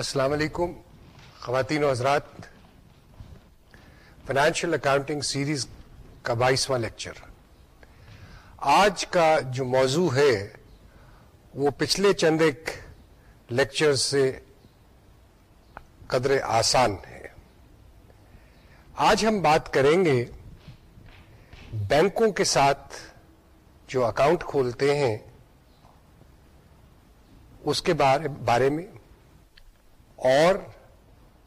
السلام علیکم، خواتین و حضرات فائنینشیل اکاؤنٹنگ سیریز کا بائیسواں لیکچر آج کا جو موضوع ہے، وہ پچھلے چند ایک لیکچر سے قدر آسان ہے۔ آج ہم بات کریں گے بینکوں کے ساتھ جو اکاؤنٹ کھولتے ہیں، اس کے بارے میں۔ اور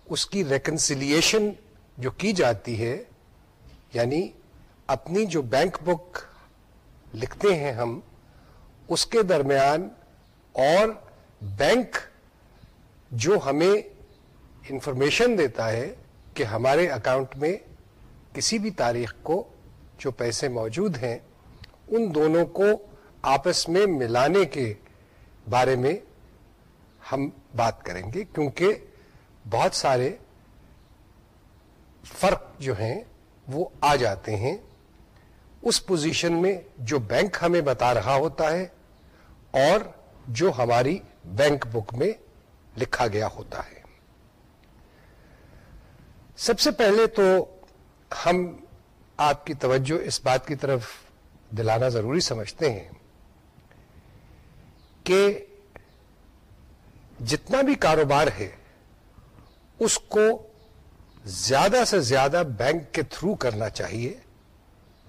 اس کی ریکنسیلیشن جو کی جاتی ہے یعنی اپنی جو بینک بک لکھتے ہیں ہم، اس کے درمیان اور بینک جو ہمیں انفارمیشن دیتا ہے کہ ہمارے اکاؤنٹ میں کسی بھی تاریخ کو جو پیسے موجود ہیں، ان دونوں کو آپس میں ملانے کے بارے میں ہم بات کریں گے، کیونکہ بہت سارے فرق جو ہیں وہ آ جاتے ہیں۔ اس پوزیشن میں جو بینک ہمیں بتا رہا ہوتا ہے اور جو ہماری بینک بک میں لکھا گیا ہوتا ہے۔ سب سے پہلے تو ہم آپ کی توجہ اس بات کی طرف دلانا ضروری سمجھتے ہیں کہ جتنا بھی کاروبار ہے، اس کو زیادہ سے زیادہ بینک کے تھرو کرنا چاہیے،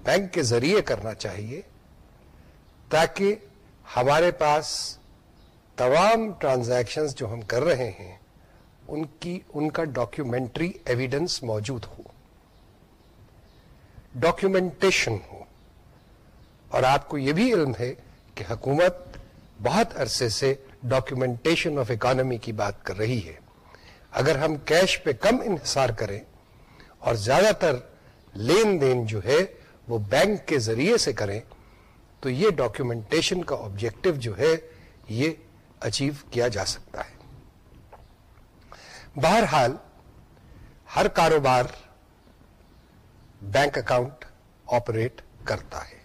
بینک کے ذریعے کرنا چاہیے، تاکہ ہمارے پاس تمام ٹرانزیکشنز جو ہم کر رہے ہیں، ان کی، ان کا ڈاکیومنٹری ایویڈنس موجود ہو ڈاکیومنٹیشن ہو۔ اور آپ کو یہ بھی علم ہے کہ حکومت بہت عرصے سے ڈاکیومنٹیشن آف اکانمی کی بات کر رہی ہے، اگر ہم کیش پہ کم انحصار کریں اور زیادہ تر لین دین جو ہے وہ بینک کے ذریعے سے کریں، تو یہ ڈاکیومنٹیشن کا آبجیکٹو جو ہے یہ اچیو کیا جا سکتا ہے۔ بہرحال، ہر کاروبار بینک اکاؤنٹ آپریٹ کرتا ہے۔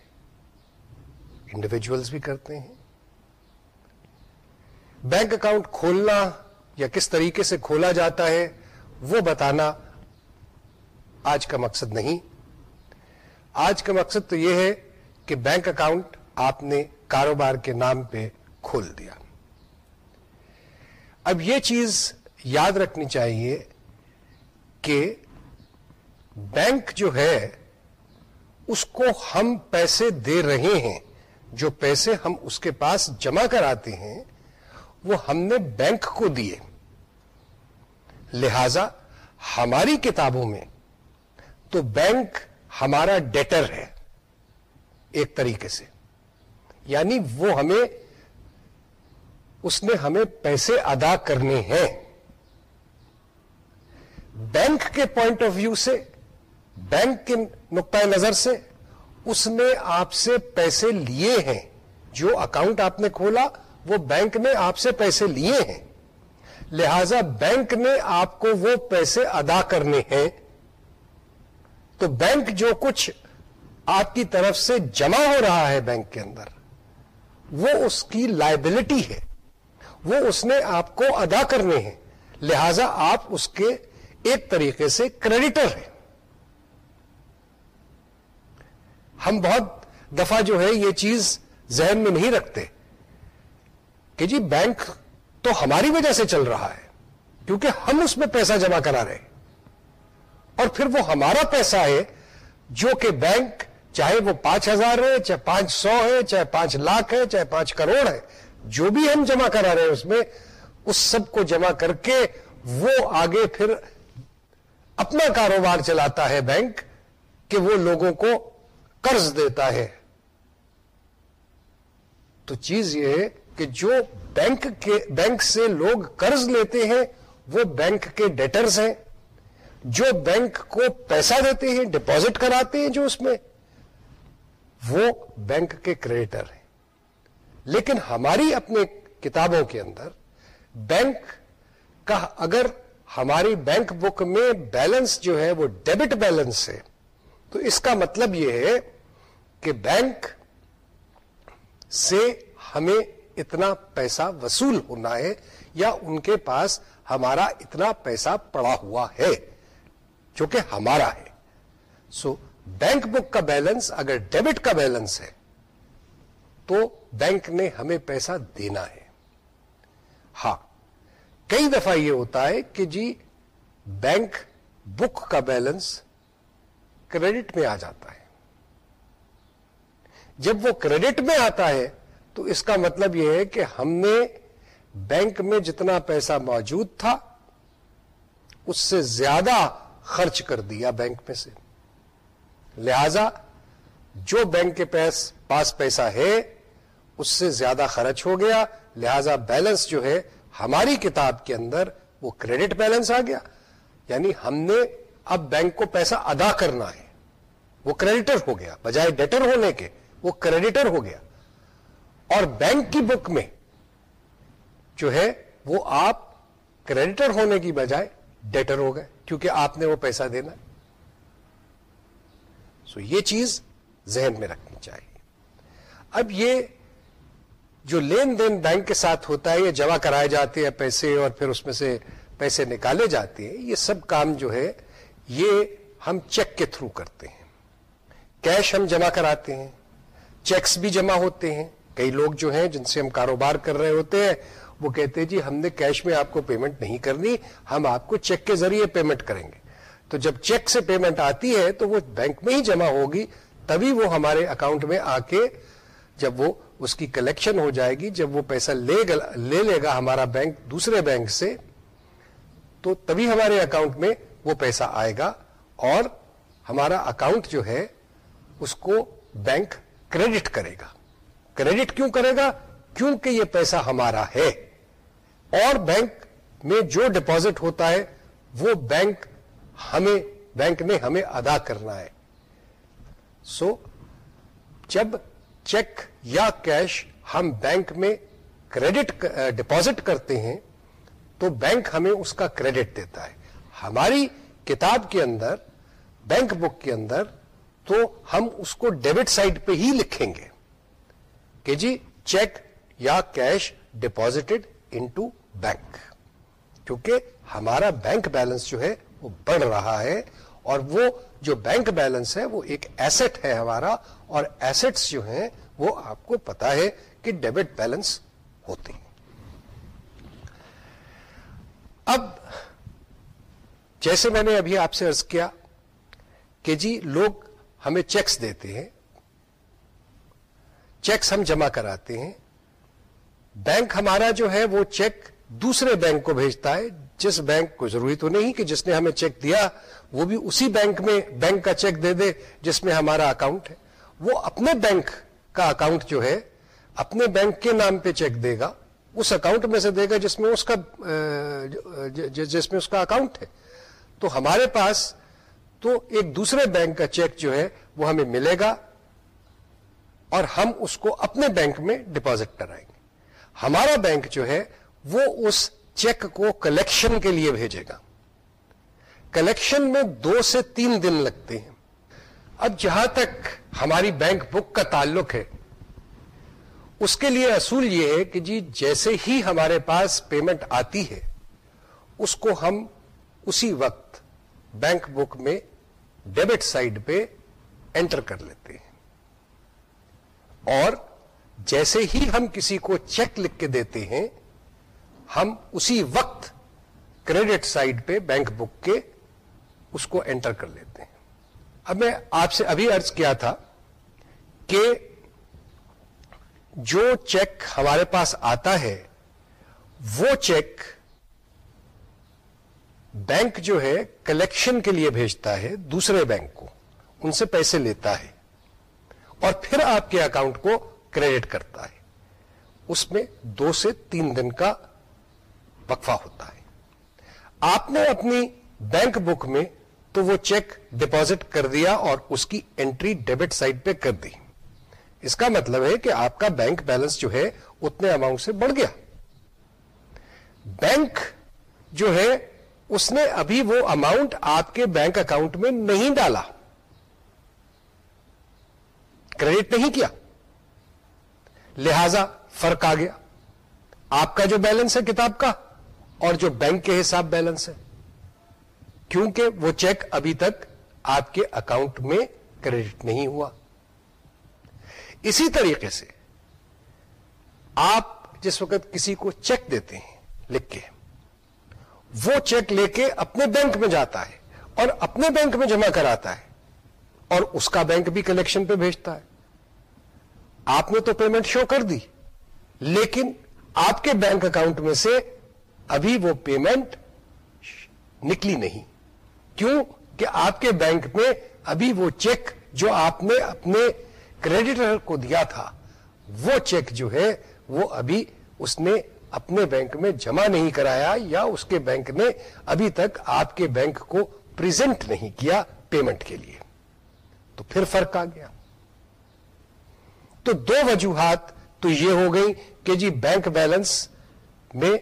انڈیویجلس بھی کرتے ہیں۔ بینک اکاؤنٹ کھولنا یا کس طریقے سے کھولا جاتا ہے، وہ بتانا آج کا مقصد نہیں۔ آج کا مقصد تو یہ ہے کہ بینک اکاؤنٹ آپ نے کاروبار کے نام پہ کھول دیا۔ اب یہ چیز یاد رکھنی چاہیے کہ بینک جو ہے، اس کو ہم پیسے دے رہے ہیں، جو پیسے ہم اس کے پاس جمع کراتے ہیں وہ ہم نے بینک کو دیے۔ لہذا ہماری کتابوں میں تو بینک ہمارا ڈیٹر ہے ایک طریقے سے۔ یعنی وہ ہمیں، اس نے ہمیں پیسے ادا کرنے ہیں۔ بینک کے پوائنٹ آف ویو سے، بینک کے نقطۂ نظر سے اس نے آپ سے پیسے لیے ہیں۔ جو اکاؤنٹ آپ نے کھولا وہ بینک نے آپ سے پیسے لیے ہیں۔ لہذا بینک نے آپ کو وہ پیسے ادا کرنے ہیں۔ تو بینک جو کچھ آپ کی طرف سے جمع ہو رہا ہے بینک کے اندر، وہ اس کی لائبلٹی ہے۔ وہ اس نے آپ کو ادا کرنے ہیں۔ لہذا آپ اس کے ایک طریقے سے کریڈیٹر ہیں۔ ہم بہت دفعہ جو ہے یہ چیز ذہن میں نہیں رکھتے۔ کہ جی بینک تو ہماری وجہ سے چل رہا ہے، کیونکہ ہم اس میں پیسہ جمع کرا رہے اور پھر وہ ہمارا پیسہ ہے جو کہ بینک چاہے وہ پانچ ہزار ہے، چاہے پانچ سو ہے، چاہے پانچ لاکھ ہے، چاہے پانچ کروڑ ہے، جو بھی ہم جمع کرا رہے ہیں اس میں، اس سب کو جمع کر کے وہ آگے پھر اپنا کاروبار چلاتا ہے بینک، کہ وہ لوگوں کو قرض دیتا ہے۔ تو چیز یہ ہے کہ جو بینک کے، بینک سے لوگ قرض لیتے ہیں، وہ بینک کے ڈیٹرز ہیں۔ جو بینک کو پیسہ دیتے ہیں ڈپازٹ کراتے ہیں جو اس میں، وہ بینک کے کریڈیٹر ہیں۔ لیکن ہماری اپنے کتابوں کے اندر، بینک کا اگر ہماری بینک بک میں بیلنس جو ہے، وہ ڈیبٹ بیلنس ہے، تو اس کا مطلب یہ ہے کہ بینک سے ہمیں اتنا پیسہ وصول ہونا ہے یا ان کے پاس ہمارا اتنا پیسہ پڑا ہوا ہے، جو کہ ہمارا ہے۔ سو بینک بک کا بیلنس اگر ڈیبٹ کا بیلنس ہے، تو بینک نے ہمیں پیسہ دینا ہے۔ ہاں کئی دفعہ یہ ہوتا ہے کہ جی بینک بک کا بیلنس کریڈٹ میں آ جاتا ہے۔ جب وہ کریڈٹ میں آتا ہے تو اس کا مطلب یہ ہے کہ ہم نے بینک میں جتنا پیسہ موجود تھا، اس سے زیادہ خرچ کر دیا بینک میں سے۔ لہذا، جو بینک کے پاس پیسہ ہے، اس سے زیادہ خرچ ہو گیا۔ لہذا بیلنس جو ہے، ہماری کتاب کے اندر وہ کریڈٹ بیلنس آ گیا۔ یعنی ہم نے اب بینک کو پیسہ ادا کرنا ہے۔ وہ کریڈیٹر ہو گیا، بجائے ڈیٹر ہونے کے، وہ کریڈیٹر ہو گیا۔ اور بینک کی بک میں جو ہے وہ آپ کریڈیٹر ہونے کی بجائے ڈیٹر ہو گئے، کیونکہ آپ نے وہ پیسہ دینا۔ سو یہ چیز ذہن میں رکھنی چاہیے۔ اب یہ جو لین دین بینک کے ساتھ ہوتا ہے، یہ جمع کرائے جاتے ہیں پیسے اور پھر اس میں سے پیسے نکالے جاتے ہیں، یہ سب کام جو ہے، یہ ہم چیک کے تھرو کرتے ہیں۔ کیش ہم جمع کراتے ہیں چیکس بھی جمع ہوتے ہیں۔ کئی لوگ جو ہیں جن سے ہم کاروبار کر رہے ہوتے ہیں، وہ کہتے ہیں جی ہم نے کیش میں آپ کو پیمنٹ نہیں کرنی، ہم آپ کو چیک کے ذریعے پیمنٹ کریں گے۔ تو جب چیک سے پیمنٹ آتی ہے، تو وہ بینک میں ہی جمع ہوگی، تبھی وہ ہمارے اکاؤنٹ میں آ کے جب وہ اس کی کلیکشن ہو جائے گی، جب وہ پیسہ لے لے لے گا ہمارا بینک دوسرے بینک سے، تو تبھی ہمارے اکاؤنٹ میں وہ پیسہ آئے گا۔ اور ہمارا اکاؤنٹ جو ہے، اس کو بینک کریڈٹ کرے گا۔ کریڈٹ کیوں کرے گا؟ کیونکہ یہ پیسہ ہمارا ہے۔ اور بینک میں جو ڈپازٹ ہوتا ہے وہ بینک ہمیں بینک نے ہمیں ادا کرنا ہے۔ سو so, جب چیک یا کیش ہم بینک میں کریڈٹ ڈپازٹ کرتے ہیں تو بینک ہمیں اس کا کریڈٹ دیتا ہے۔ ہماری کتاب کے اندر بینک بک کے اندر تو ہم اس کو ڈیبٹ سائڈ پہ ہی لکھیں گے۔ کہ جی چیک یا کیش ڈپازٹڈ انٹو بینک، کیونکہ ہمارا بینک بیلنس جو ہے وہ بڑھ رہا ہے اور وہ جو بینک بیلنس ہے وہ ایک ایسٹ ہے ہمارا اور ایسٹس جو ہیں وہ آپ کو پتا ہے کہ ڈیبٹ بیلنس ہوتے ہیں۔ اب جیسے میں نے ابھی آپ سے ارض کیا کہ جی لوگ ہمیں چیکس دیتے ہیں چیکس ہم جمع کراتے ہیں۔ بینک ہمارا جو ہے وہ چیک دوسرے بینک کو بھیجتا ہے۔ جس بینک کو ضروری تو نہیں کہ جس نے ہمیں چیک دیا، وہ بھی اسی بینک میں بینک کا چیک دے دے جس میں ہمارا اکاؤنٹ ہے۔ وہ اپنے بینک کا اکاؤنٹ جو ہے، اپنے بینک کے نام پہ چیک دے گا۔ اس اکاؤنٹ میں سے دے گا جس میں اس کا جس میں اس کا اکاؤنٹ ہے۔ تو ہمارے پاس تو ایک دوسرے بینک کا چیک جو ہے، وہ ہمیں ملے گا۔ اور ہم اس کو اپنے بینک میں ڈپازٹ کرائیں گے۔ ہمارا بینک جو ہے، وہ اس چیک کو کلیکشن کے لیے بھیجے گا۔ کلیکشن میں دو سے تین دن لگتے ہیں۔ اب جہاں تک ہماری بینک بک کا تعلق ہے، اس کے لیے اصول یہ ہے کہ جی جیسے ہی ہمارے پاس پیمنٹ آتی ہے، اس کو ہم اسی وقت بینک بک میں ڈیبٹ سائڈ پہ انٹر کر لیتے ہیں۔ اور جیسے ہی ہم کسی کو چیک لکھ کے دیتے ہیں، ہم اسی وقت کریڈٹ سائڈ پہ بینک بک کے اس کو انٹر کر لیتے ہیں۔ اب میں آپ سے ابھی ارض کیا تھا کہ جو چیک ہمارے پاس آتا ہے، وہ چیک بینک جو ہے کلیکشن کے لیے بھیجتا ہے، دوسرے بینک کو، ان سے پیسے لیتا ہے۔ اور پھر آپ کے اکاؤنٹ کو کریڈٹ کرتا ہے۔ اس میں دو سے تین دن کا وقفہ ہوتا ہے۔ آپ نے اپنی بینک بک میں تو وہ چیک ڈپازٹ کر دیا اور اس کی انٹری ڈیبٹ سائٹ پہ کر دی۔ اس کا مطلب ہے کہ آپ کا بینک بیلنس جو ہے اتنے اماؤنٹ سے بڑھ گیا۔ بینک جو ہے، اس نے ابھی وہ اماؤنٹ آپ کے بینک اکاؤنٹ میں نہیں ڈالا۔ کریڈٹ نہیں کیا۔ لہذا فرق آ گیا۔ آپ کا جو بیلنس ہے کتاب کا اور جو بینک کے حساب بیلنس ہے۔ کیونکہ وہ چیک ابھی تک آپ کے اکاؤنٹ میں کریڈٹ نہیں ہوا۔ اسی طریقے سے آپ جس وقت کسی کو چیک دیتے ہیں لکھ کے وہ چیک لے کے اپنے بینک میں جاتا ہے اور اپنے بینک میں جمع کراتا ہے اور اس کا بینک بھی کلیکشن پہ بھیجتا ہے۔ آپ نے تو پیمنٹ شو کر دی، لیکن آپ کے بینک اکاؤنٹ میں سے ابھی وہ پیمنٹ نکلی نہیں۔ کیوں کہ آپ کے بینک میں ابھی وہ چیک جو آپ نے اپنے کریڈیٹر کو دیا تھا، وہ چیک جو ہے، وہ ابھی اس نے اپنے بینک میں جمع نہیں کرایا یا اس کے بینک نے ابھی تک آپ کے بینک کو پریزنٹ نہیں کیا پیمنٹ کے لیے۔ تو پھر فرق آ گیا۔ تو دو وجوہات تو یہ ہو گئی کہ جی بینک بیلنس میں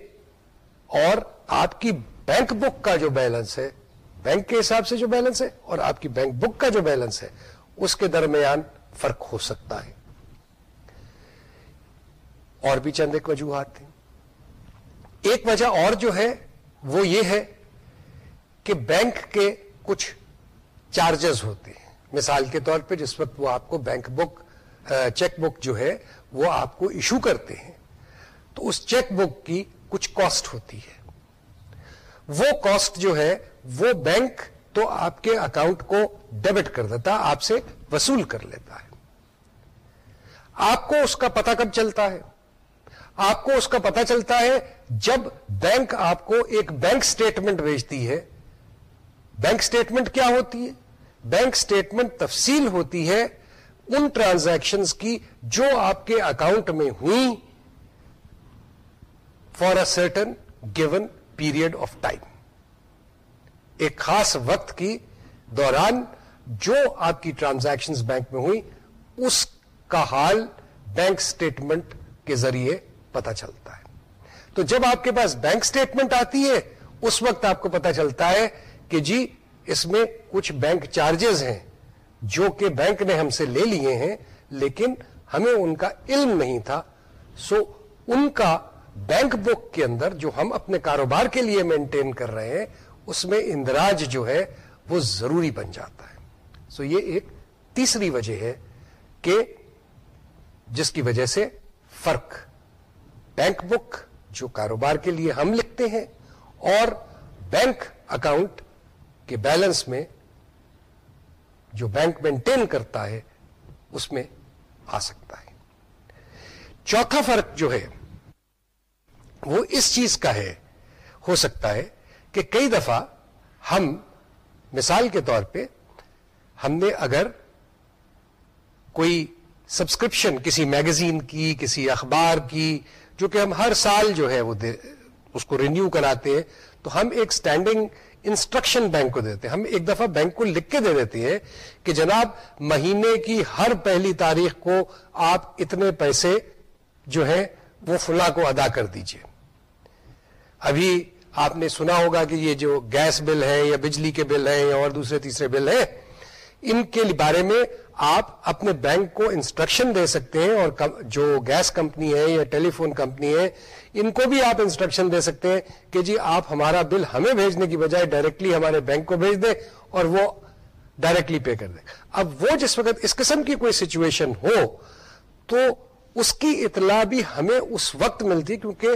اور آپ کی بینک بک کا جو بیلنس ہے، بینک کے حساب سے جو بیلنس ہے اور آپ کی بینک بک کا جو بیلنس ہے، اس کے درمیان فرق ہو سکتا ہے۔ اور بھی چند ایک وجوہات تھیں۔ ایک وجہ اور جو ہے، وہ یہ ہے کہ بینک کے کچھ چارجز ہوتے ہیں۔ مثال کے طور پہ جس وقت وہ آپ کو بینک بک چیک بک جو ہے، وہ آپ کو ایشو کرتے ہیں۔ تو اس چیک بک کی کچھ کاسٹ ہوتی ہے۔ وہ کاسٹ جو ہے، وہ بینک تو آپ کے اکاؤنٹ کو ڈیبٹ کر دیتا، آپ سے وصول کر لیتا ہے۔ آپ کو اس کا پتہ کب چلتا ہے؟ آپ کو اس کا پتہ چلتا ہے جب بینک آپ کو ایک بینک سٹیٹمنٹ بھیجتی ہے۔ بینک سٹیٹمنٹ کیا ہوتی ہے؟ بینک سٹیٹمنٹ تفصیل ہوتی ہے ان ٹرانزیکشن کی جو آپ کے اکاؤنٹ میں ہوئی for a certain given period of time ایک خاص وقت کی دوران جو آپ کی ٹرانزیکشن بینک میں ہوئی، اس کا حال بینک سٹیٹمنٹ کے ذریعے پتا چلتا ہے۔ تو جب آپ کے پاس بینک سٹیٹمنٹ آتی ہے، اس وقت آپ کو پتا چلتا ہے کہ جی اس میں کچھ بینک چارجز ہیں۔ جو کہ بینک نے ہم سے لے لیے ہیں، لیکن ہمیں ان کا علم نہیں تھا۔ سو ان کا بینک بک کے اندر جو ہم اپنے کاروبار کے لیے مینٹین کر رہے ہیں، اس میں اندراج جو ہے، وہ ضروری بن جاتا ہے۔ سو یہ ایک تیسری وجہ ہے کہ جس کی وجہ سے فرق۔ بینک بک جو کاروبار کے لیے ہم لکھتے ہیں اور بینک اکاؤنٹ کے بیلنس میں جو بینک مینٹین کرتا ہے، اس میں آ سکتا ہے۔ چوتھا فرق جو ہے، وہ اس چیز کا ہے، ہو سکتا ہے کہ کئی دفعہ ہم، مثال کے طور پہ، ہم نے اگر کوئی سبسکرپشن کسی میگزین کی، کسی اخبار کی، جو کہ ہم ہر سال جو ہے وہ اس کو رینیو کراتے ہیں، تو ہم ایک سٹینڈنگ انسٹرکشن بینک کو دیتے ہیں۔ ہم ایک دفعہ بینک کو لکھ کے دے دیتے ہیں کہ جناب، مہینے کی ہر پہلی تاریخ کو آپ اتنے پیسے جو ہیں وہ فلاں کو ادا کر دیجیے۔ ابھی آپ نے سنا ہوگا کہ یہ جو گیس بل ہے یا بجلی کے بل ہیں یا اور دوسرے تیسرے بل ہیں، ان کے بارے میں آپ اپنے بینک کو انسٹرکشن دے سکتے ہیں اور جو گیس کمپنی ہے یا ٹیلی فون کمپنی ہے ان کو بھی آپ انسٹرکشن دے سکتے ہیں کہ جی آپ ہمارا بل ہمیں بھیجنے کی بجائے ڈائریکٹلی ہمارے بینک کو بھیج دیں اور وہ ڈائریکٹلی پے کر دیں۔ اب وہ جس وقت اس قسم کی کوئی سچویشن ہو، تو اس کی اطلاع بھی ہمیں اس وقت ملتی کیونکہ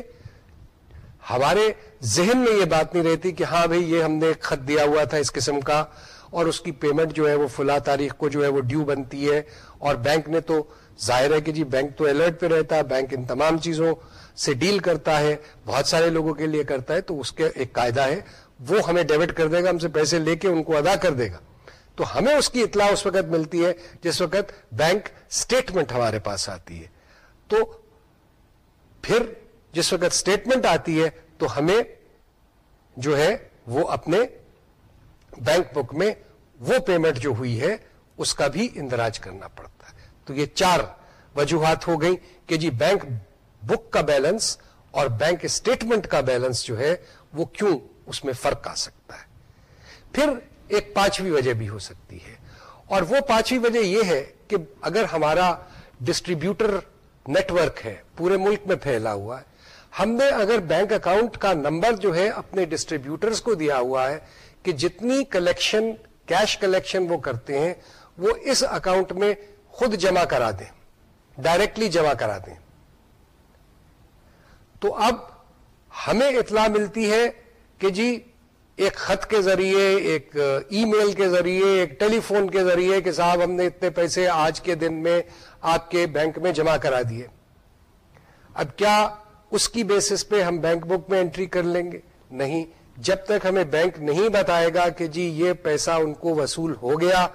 ہمارے ذہن میں یہ بات نہیں رہتی کہ ہاں بھائی، یہ ہم نے خط دیا ہوا تھا اس قسم کا اور اس کی پیمنٹ جو ہے وہ فلا تاریخ کو جو ہے وہ ڈیو بنتی ہے اور بینک نے تو ظاہر ہے کہ جی بینک تو الرٹ پہ رہتا ہے بینک ان تمام چیزوں سے ڈیل کرتا ہے، بہت سارے لوگوں کے لیے کرتا ہے، تو اس کے ایک قاعدہ ہے، وہ ہمیں ڈیبٹ کر دے گا، ہم سے پیسے لے کے ان کو ادا کر دے گا۔ تو ہمیں اس کی اطلاع اس وقت ملتی ہے جس وقت بینک اسٹیٹمنٹ ہمارے پاس آتی ہے۔ تو پھر جس وقت اسٹیٹمنٹ آتی ہے، تو ہمیں جو ہے وہ اپنے بینک بک میں وہ پیمنٹ جو ہوئی ہے، اس کا بھی اندراج کرنا پڑتا ہے۔ تو یہ چار وجوہات ہو گئی کہ جی بینک بک کا بیلنس اور بینک اسٹیٹمنٹ کا بیلنس جو ہے وہ کیوں اس میں فرق آ سکتا ہے؟ پھر ایک پانچویں وجہ بھی ہو سکتی ہے۔ اور وہ پانچویں وجہ یہ ہے کہ اگر ہمارا ڈسٹریبیوٹر نیٹورک ہے، پورے ملک میں پھیلا ہوا ہے، ہم نے اگر بینک اکاؤنٹ کا نمبر جو ہے اپنے ڈسٹریبیوٹرز کو دیا ہوا ہے کہ جتنی کلیکشن کیش کلیکشن وہ کرتے ہیں، وہ اس اکاؤنٹ میں خود جمع کرا دیں ڈائریکٹلی جمع کرا دیں۔ تو اب ہمیں اطلاع ملتی ہے کہ جی ایک خط کے ذریعے، ایک ای میل کے ذریعے، ایک ٹیلی فون کے ذریعے کہ صاحب ہم نے اتنے پیسے آج کے دن میں آپ کے بینک میں جمع کرا دیے۔ اب کیا اس کی بیسس پہ ہم بینک بک میں انٹری کر لیں گے؟ نہیں۔ جب تک ہمیں بینک نہیں بتائے گا کہ جی یہ پیسہ ان کو وصول ہو گیا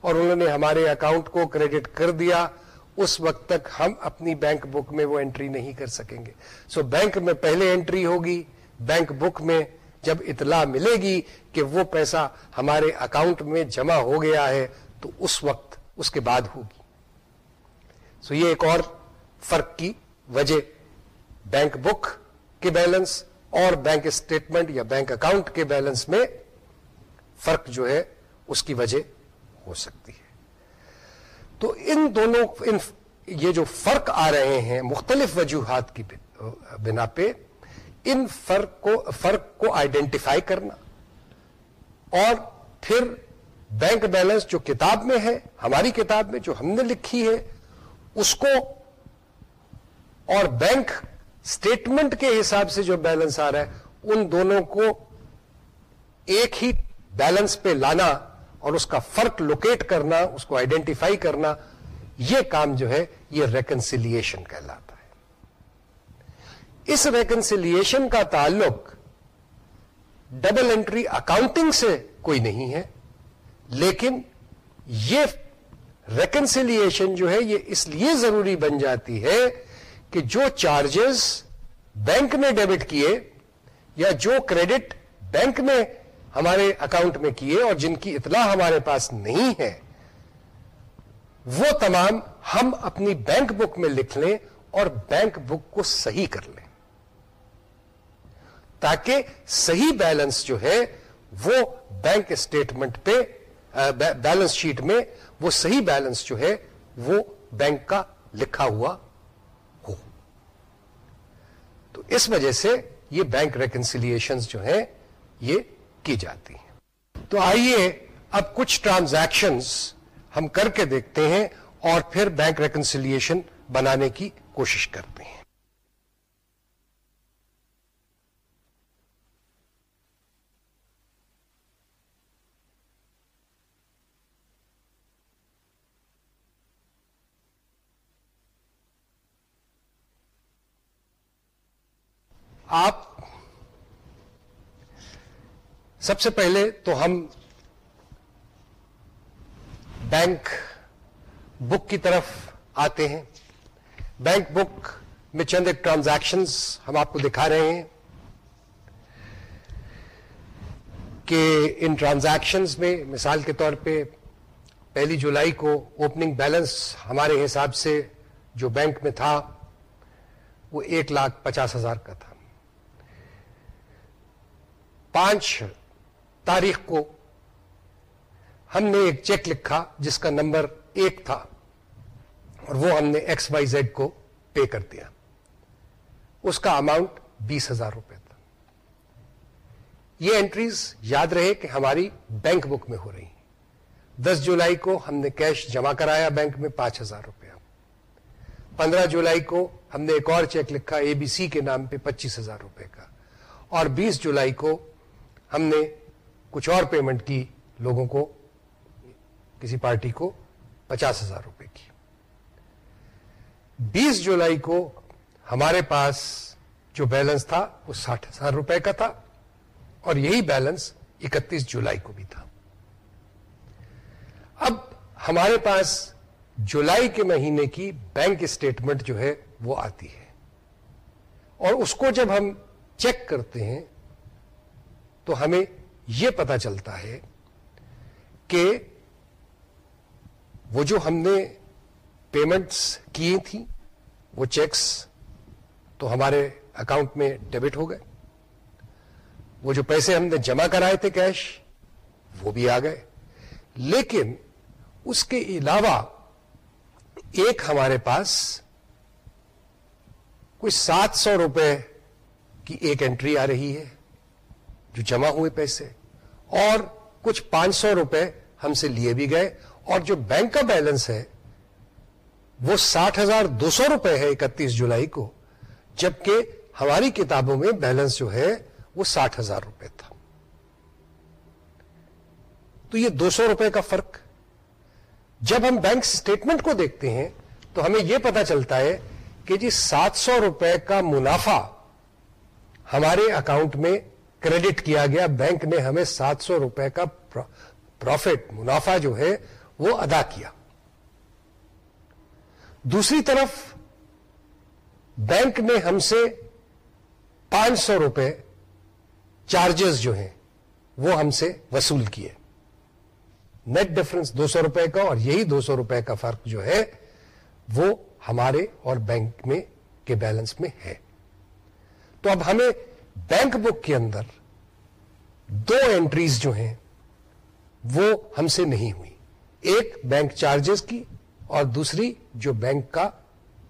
اور انہوں نے ہمارے اکاؤنٹ کو کریڈٹ کر دیا اس وقت تک ہم اپنی بینک بک میں وہ انٹری نہیں کر سکیں گے۔ سو so, بینک میں پہلے انٹری ہوگی بینک بک میں جب اطلاع ملے گی کہ وہ پیسہ ہمارے اکاؤنٹ میں جمع ہو گیا ہے تو اس وقت اس کے بعد ہوگی۔ سو so, یہ ایک اور فرق کی وجہ بینک بک کے بیلنس اور بینک اسٹیٹمنٹ یا بینک اکاؤنٹ کے بیلنس میں فرق جو ہے اس کی وجہ ہو سکتی ہے۔ تو ان دونوں ان یہ جو فرق آ رہے ہیں مختلف وجوہات کی بنا پہ، ان فرق کو فرق کو آئیڈینٹیفائی کرنا اور پھر بینک بیلنس جو کتاب میں ہے، ہماری کتاب میں جو ہم نے لکھی ہے، اس کو اور بینک اسٹیٹمنٹ کے حساب سے جو بیلنس آ رہا ہے، ان دونوں کو ایک ہی بیلنس پہ لانا اور اس کا فرق لوکیٹ کرنا، اس کو آئیڈینٹیفائی کرنا، یہ کام جو ہے، یہ ریکنسیلیشن کہلاتا ہے۔ اس ریکنسیلیشن کا تعلق ڈبل انٹری اکاؤنٹنگ سے کوئی نہیں ہے، لیکن یہ ریکنسیلیشن جو ہے، یہ اس لیے ضروری بن جاتی ہے کہ جو چارجز بینک نے ڈیبٹ کیے یا جو کریڈٹ بینک نے ہمارے اکاؤنٹ میں کیے اور جن کی اطلاع ہمارے پاس نہیں ہے، وہ تمام ہم اپنی بینک بک میں لکھ لیں اور بینک بک کو صحیح کر لیں۔ تاکہ صحیح بیلنس جو ہے، وہ بینک اسٹیٹمنٹ پہ بیلنس شیٹ میں وہ صحیح بیلنس جو ہے، وہ بینک کا لکھا ہوا ہو۔ تو اس وجہ سے یہ بینک ریکنسیلیشن جو ہیں، یہ کی جاتی ہیں۔ تو آئیے اب کچھ ٹرانزیکشنز ہم کر کے دیکھتے ہیں اور پھر بینک ریکنسیلیشن بنانے کی کوشش کرتے ہیں۔ آپ سب سے پہلے تو ہم بینک بک کی طرف آتے ہیں۔ بینک بک میں چند ایک ٹرانزیکشنز ہم آپ کو دکھا رہے ہیں کہ ان ٹرانزیکشنز میں مثال کے طور پہ پہلی جولائی کو اوپننگ بیلنس ہمارے حساب سے جو بینک میں تھا وہ ایک لاکھ پچاس ہزار کا تھا۔ پانچ تاریخ کو ہم نے ایک چیک لکھا جس کا نمبر ایک تھا اور وہ ہم نے ایکس وائی زیڈ کو پے کر دیا۔ اس کا اماؤنٹ بیس ہزار روپے تھا۔ یہ انٹریز یاد رہے کہ ہماری بینک بک میں ہو رہی ہیں۔ دس جولائی کو ہم نے کیش جمع کرایا بینک میں پانچ ہزار روپیہ پندرہ جولائی کو ہم نے ایک اور چیک لکھا اے بی سی کے نام پہ پچیس ہزار روپے کا۔ اور بیس جولائی کو ہم نے کچھ اور پیمنٹ کی لوگوں کو، کسی پارٹی کو پچاس ہزار روپے کی۔ بیس جولائی کو ہمارے پاس جو بیلنس تھا وہ ساٹھ ہزار روپے کا تھا اور یہی بیلنس اکتیس جولائی کو بھی تھا۔ اب ہمارے پاس جولائی کے مہینے کی بینک اسٹیٹمنٹ جو ہے وہ آتی ہے۔ اور اس کو جب ہم چیک کرتے ہیں تو ہمیں یہ پتا چلتا ہے کہ وہ جو ہم نے پیمنٹس کی تھیں، وہ چیکس تو ہمارے اکاؤنٹ میں ڈیبٹ ہو گئے۔ وہ جو پیسے ہم نے جمع کرائے تھے کیش وہ بھی آ گئے۔ لیکن اس کے علاوہ ایک ہمارے پاس کوئی سات سو روپے کی ایک انٹری آ رہی ہے۔ جو جمع ہوئے پیسے اور کچھ پانچ سو روپے ہم سے لیے بھی گئے اور جو بینک کا بیلنس ہے وہ ساٹھ ہزار دو سو روپے ہے اکتیس جولائی کو، جبکہ ہماری کتابوں میں بیلنس جو ہے وہ ساٹھ ہزار روپے تھا۔ تو یہ دو سو روپے کا فرق، جب ہم بینک اسٹیٹمنٹ کو دیکھتے ہیں تو ہمیں یہ پتا چلتا ہے کہ جی سات سو روپے کا منافع ہمارے اکاؤنٹ میں کریڈٹ کیا گیا، بینک نے ہمیں سات سو روپے کا پروفٹ، منافع جو ہے، وہ ادا کیا۔ دوسری طرف، بینک نے ہم سے پانچ سو روپے چارجز جو ہیں، وہ ہم سے وصول کیے۔ نیٹ ڈفرنس دو سو روپئے کا اور یہی دو سو روپئے کا فرق جو ہے، وہ ہمارے اور بینک میں، کے بیلنس میں ہے۔ تو اب ہمیں بینک بک کے اندر دو اینٹریز جو ہیں، وہ ہم سے نہیں ہوئی۔ ایک بینک چارجز کی اور دوسری جو بینک کا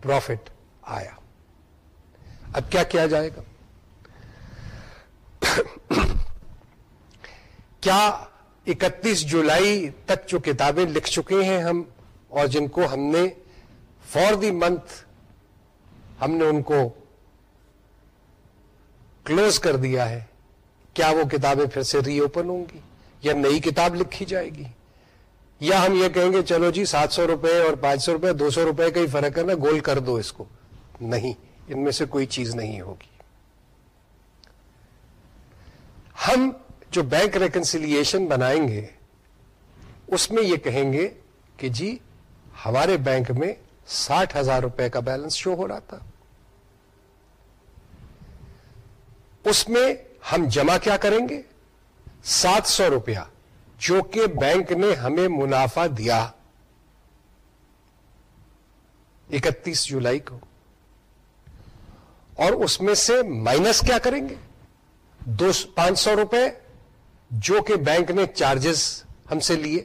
پروفٹ آیا۔ اب کیا کیا جائے گا؟ کیا اکتیس جولائی تک جو کتابیں لکھ چکے ہیں ہم اور جن کو ہم نے فور دی منتھ ہم نے ان کو کلوز کر دیا ہے۔ کیا وہ کتابیں پھر سے ری اوپن ہوں گی؟ یا نئی کتاب لکھی جائے گی؟ یا ہم یہ کہیں گے، چلو جی سات سو روپئے اور پانچ سو روپئے دو سو روپئے کا ہی فرق ہے نا، گول کر دو اس کو۔ نہیں، ان میں سے کوئی چیز نہیں ہوگی۔ ہم جو بینک ریکنسیلیشن بنائیں گے، اس میں یہ کہیں گے کہ جی ہمارے بینک میں ساٹھ ہزار روپے کا بیلنس شو ہو رہا تھا۔ اس میں ہم جمع کیا کریں گے؟ سات سو روپیہ، جو کہ بینک نے ہمیں منافع دیا۔ اکتیس جولائی کو۔ اور اس میں سے مائنس کیا کریں گے؟ دو پانچ سو روپے، جو کہ بینک نے چارجز ہم سے لیے۔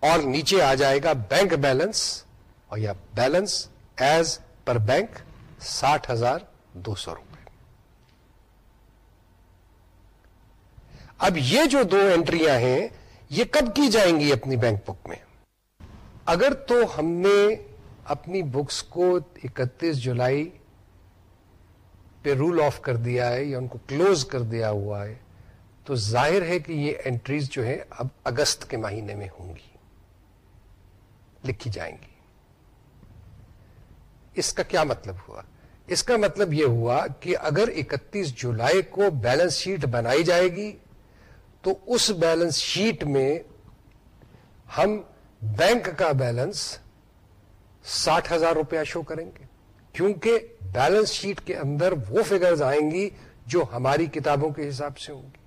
اور نیچے آ جائے گا بینک بیلنس، اور یا بیلنس ایز پر بینک ساٹھ ہزار دو سو روپے۔ اب یہ جو دو انٹریاں ہیں، یہ کب کی جائیں گی اپنی بینک بک میں؟ اگر تو ہم نے اپنی بکس کو اکتیس جولائی پہ رول آف کر دیا ہے یا ان کو کلوز کر دیا ہوا ہے، تو ظاہر ہے کہ یہ انٹریز جو ہے اب اگست کے مہینے میں ہوں گی، لکھی جائیں گی۔ اس کا کیا مطلب ہوا؟ اس کا مطلب یہ ہوا کہ اگر اکتیس جولائی کو بیلنس شیٹ بنائی جائے گی تو اس بیلنس شیٹ میں ہم بینک کا بیلنس ساٹھ ہزار روپیہ شو کریں گے۔ کیونکہ بیلنس شیٹ کے اندر وہ فگرز آئیں گی جو ہماری کتابوں کے حساب سے ہوں گی۔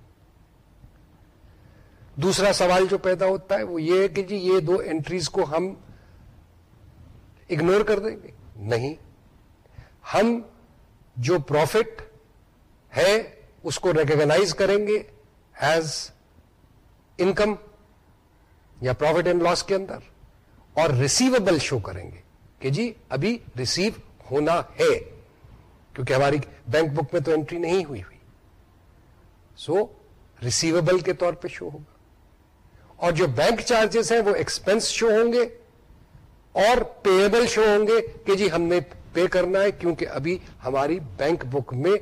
دوسرا سوال جو پیدا ہوتا ہے وہ یہ ہے کہ جی یہ دو انٹریز کو ہم اگنور کر دیں گے؟ نہیں۔ ہم جو پروفٹ ہے اس کو ریکگنائز کریں گے۔ ایز انکم یا پروفٹ اینڈ لاس کے اندر اور ریسیویبل شو کریں گے کہ جی ابھی ریسیو ہونا ہے کیونکہ ہماری بینک بک میں تو انٹری نہیں ہوئی ہوئی۔ سو ریسیویبل کے طور پہ شو ہوگا۔ اور جو بینک چارجز ہیں وہ ایکسپینس شو ہوں گے اور پیبل شو ہوں گے کہ جی ہم نے پے کرنا ہے کیونکہ ابھی ہماری بینک بک میں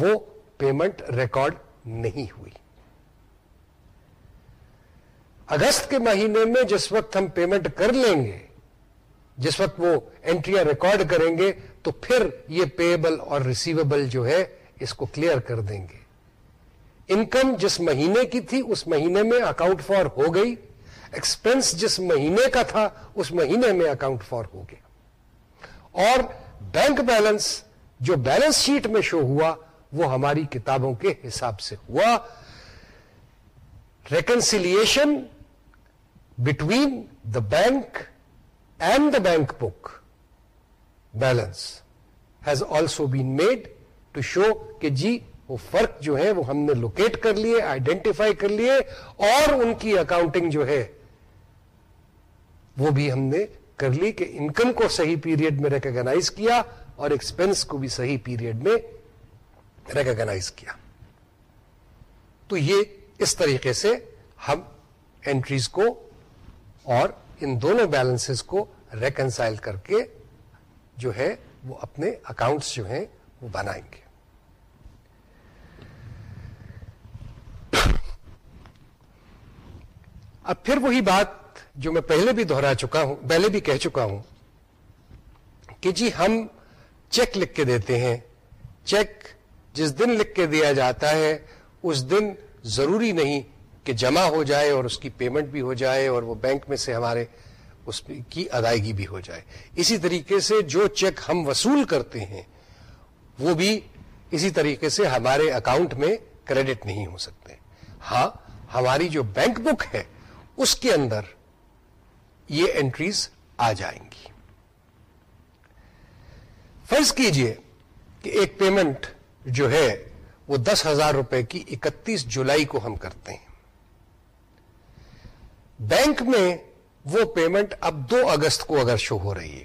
وہ پیمنٹ ریکارڈ نہیں ہوئی۔ اگست کے مہینے میں جس وقت ہم پیمنٹ کر لیں گے، جس وقت وہ انٹریاں ریکارڈ کریں گے، تو پھر یہ پیبل اور ریسیویبل جو ہے، اس کو کلیئر کر دیں گے۔ انکم جس مہینے کی تھی، اس مہینے میں اکاؤنٹ فار ہو گئی۔ ایکسپنس جس مہینے کا تھا، اس مہینے میں اکاؤنٹ فار ہو گیا۔ اور بینک بیلنس جو بیلنس شیٹ میں شو ہوا، وہ ہماری کتابوں کے حساب سے ہوا۔ Reconciliation between the bank and the bank book balance has also been made to show کہ جی وہ فرق جو ہے وہ ہم نے لوکیٹ کر لیے آئیڈینٹیفائی کر لیے اور ان کی اکاؤنٹنگ جو ہے وہ بھی ہم نے کر لی کہ انکم کو صحیح پیریڈ میں ریکگنائز کیا اور ایکسپینس کو بھی صحیح پیریڈ میں ریکگنائز کیا تو یہ اس طریقے سے ہم انٹریز کو اور ان دونوں بیلنسز کو ریکنسائل کر کے جو ہے وہ اپنے اکاؤنٹس جو ہیں وہ بنائیں گے۔ اب پھر وہی بات جو میں پہلے بھی دوہرا چکا ہوں، پہلے بھی کہہ چکا ہوں کہ جی ہم چیک لکھ کے دیتے ہیں۔ چیک جس دن لکھ کے دیا جاتا ہے، اس دن ضروری نہیں۔ کہ جمع ہو جائے اور اس کی پیمنٹ بھی ہو جائے اور وہ بینک میں سے ہمارے اس کی ادائیگی بھی ہو جائے۔ اسی طریقے سے جو چیک ہم وصول کرتے ہیں، وہ بھی اسی طریقے سے ہمارے اکاؤنٹ میں کریڈٹ نہیں ہو سکتے۔ ہاں ہماری جو بینک بک ہے، اس کے اندر یہ انٹریز آ جائیں گی۔ فرض کیجیے کہ ایک پیمنٹ جو ہے، وہ دس ہزار روپے کی اکتیس جولائی کو ہم کرتے ہیں۔ بینک میں وہ پیمنٹ اب دو اگست کو اگر شو ہو رہی ہے،